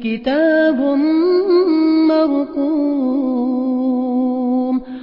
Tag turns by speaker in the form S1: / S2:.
S1: كتاب